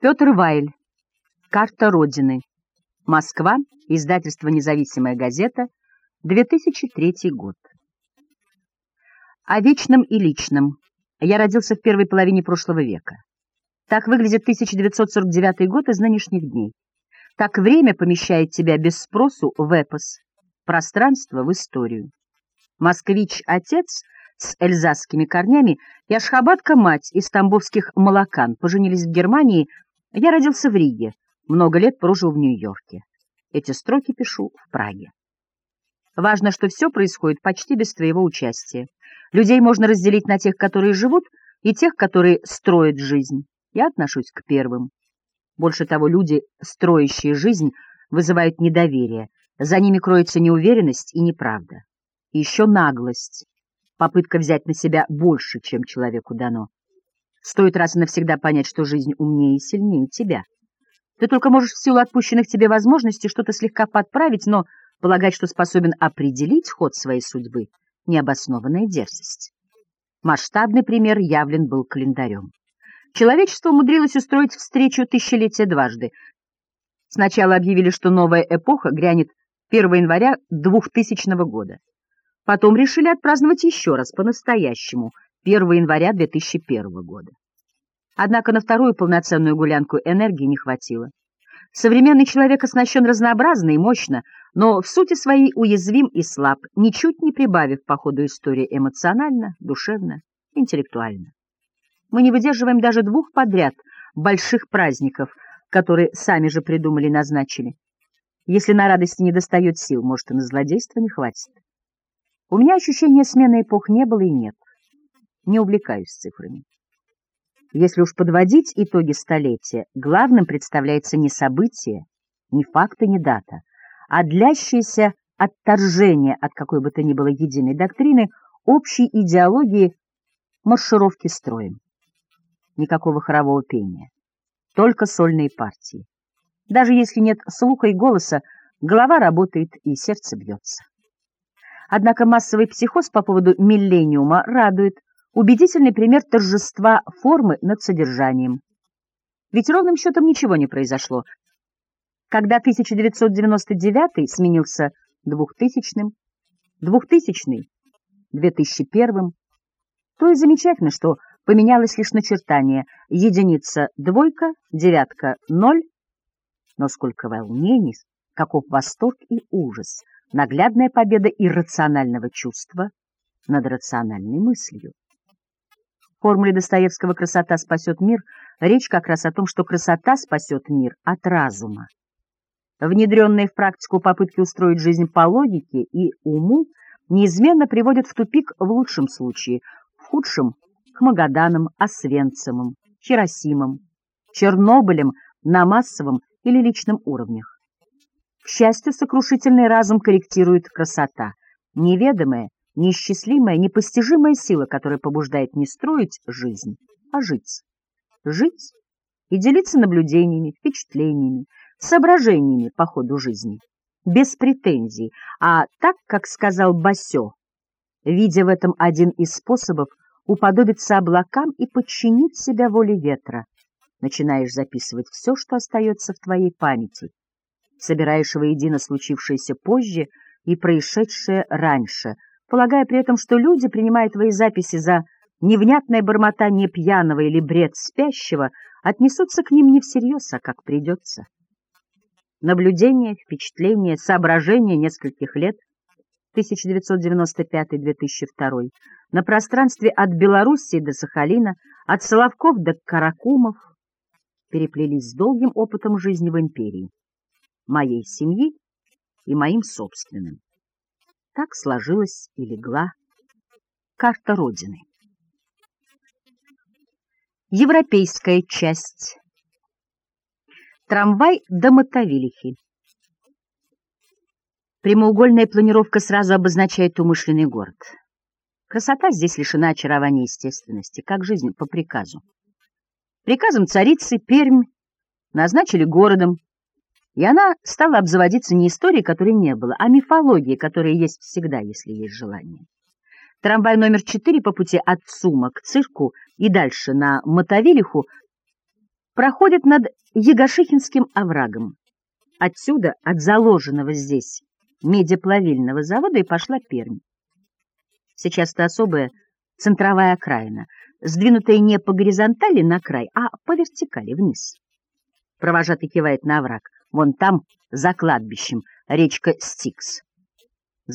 Петр Вайль. Карта Родины. Москва. Издательство «Независимая газета». 2003 год. О вечном и личном. Я родился в первой половине прошлого века. Так выглядит 1949 год из нынешних дней. Так время помещает тебя без спросу в эпос, пространство в историю. Москвич-отец с эльзасскими корнями и ашхабадка-мать из тамбовских молокан поженились в Германии я родился в Риге, много лет прожил в Нью-Йорке. Эти строки пишу в Праге. Важно, что все происходит почти без твоего участия. Людей можно разделить на тех, которые живут, и тех, которые строят жизнь. Я отношусь к первым. Больше того, люди, строящие жизнь, вызывают недоверие. За ними кроется неуверенность и неправда. И еще наглость, попытка взять на себя больше, чем человеку дано. Стоит раз и навсегда понять, что жизнь умнее и сильнее тебя. Ты только можешь в силу отпущенных тебе возможностей что-то слегка подправить, но полагать, что способен определить ход своей судьбы — необоснованная дерзость. Масштабный пример явлен был календарем. Человечество умудрилось устроить встречу тысячелетия дважды. Сначала объявили, что новая эпоха грянет 1 января 2000 года. Потом решили отпраздновать еще раз по-настоящему — 1 января 2001 года. Однако на вторую полноценную гулянку энергии не хватило. Современный человек оснащен разнообразно и мощно, но в сути своей уязвим и слаб, ничуть не прибавив по ходу истории эмоционально, душевно, интеллектуально. Мы не выдерживаем даже двух подряд больших праздников, которые сами же придумали и назначили. Если на радости не достает сил, может, и на злодейство не хватит. У меня ощущения смены эпох не было и нет не увлекаюсь цифрами. Если уж подводить итоги столетия, главным представляется не событие, не факты, не дата, а длящееся отторжение от какой бы то ни было единой доктрины, общей идеологии маршировки строем. Никакого хорового пения, только сольные партии. Даже если нет слуха и голоса, голова работает и сердце бьется. Однако массовый психоз по поводу миллениума радует, убедительный пример торжества формы над содержанием. Ведь ровным счетом ничего не произошло. Когда 1999 сменился 2000-м, 2000-й — 2001-м, то и замечательно, что поменялось лишь начертание единица двойка, девятка ноль, но сколько волнений, каков восторг и ужас, наглядная победа иррационального чувства над рациональной мыслью. В формуле Достоевского «красота спасет мир» речь как раз о том, что красота спасет мир от разума. Внедренные в практику попытки устроить жизнь по логике и уму неизменно приводят в тупик в лучшем случае, в худшем — к Магаданам, Освенцимам, Хиросимам, Чернобылем на массовом или личном уровнях. К счастью, сокрушительный разум корректирует красота, неведомая, неисчислимая, непостижимая сила, которая побуждает не строить жизнь, а жить. Жить и делиться наблюдениями, впечатлениями, соображениями по ходу жизни, без претензий, а так, как сказал Басё, видя в этом один из способов уподобиться облакам и подчинить себя воле ветра, начинаешь записывать все, что остается в твоей памяти, собираешь воедино случившееся позже и происшедшее раньше — полагая при этом, что люди, принимая твои записи за невнятное бормотание пьяного или бред спящего, отнесутся к ним не всерьез, а как придется. Наблюдение, впечатление, соображение нескольких лет 1995-2002 на пространстве от Белоруссии до Сахалина, от Соловков до Каракумов переплелись с долгим опытом жизни в империи, моей семьи и моим собственным. Так сложилась и легла карта Родины. Европейская часть. Трамвай до Мотовилихи. Прямоугольная планировка сразу обозначает умышленный город. Красота здесь лишена очарования естественности, как жизнь по приказу. Приказом царицы Пермь назначили городом, и она стала обзаводиться не историей, которой не было, а мифологией, которая есть всегда, если есть желание. Трамвай номер 4 по пути от Сума к цирку и дальше на Мотовилиху проходит над Ягошихинским оврагом. Отсюда, от заложенного здесь медиаплавильного завода, и пошла Пермь. Сейчас это особая центровая окраина, сдвинутая не по горизонтали на край, а по вертикали вниз. Провожатый кивает на овраг. Вон там, за кладбищем, речка Стикс.